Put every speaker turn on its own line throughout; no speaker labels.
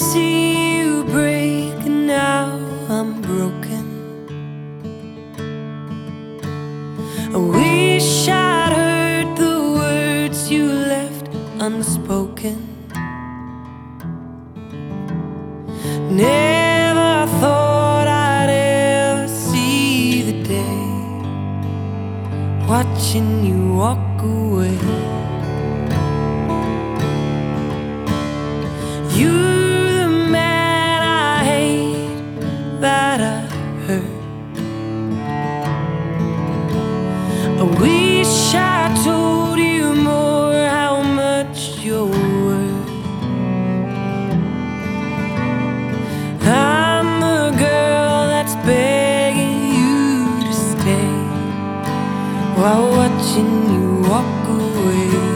see you break, and now I'm broken. I wish I'd heard the words you left unspoken. Never thought I'd ever see the day watching you walk away. That I hurt. I wish I told you more how much you're worth. I'm the girl that's begging you to stay while watching you walk away.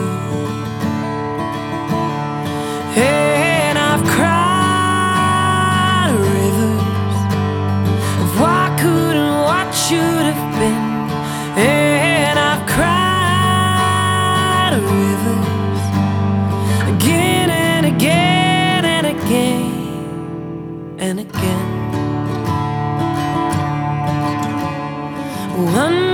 And again. Wonder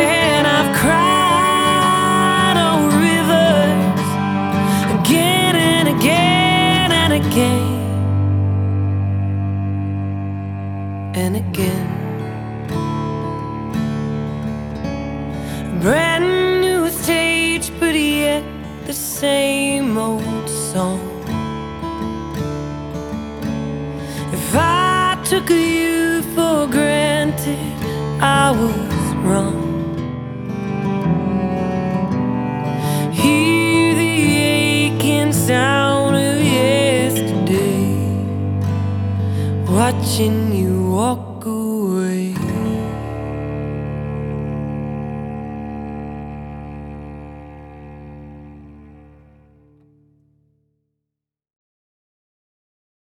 and again. Brand new stage, but yet the same old song. If I took you for granted, I was wrong. Hear the aching sound of yesterday, watching you walk away.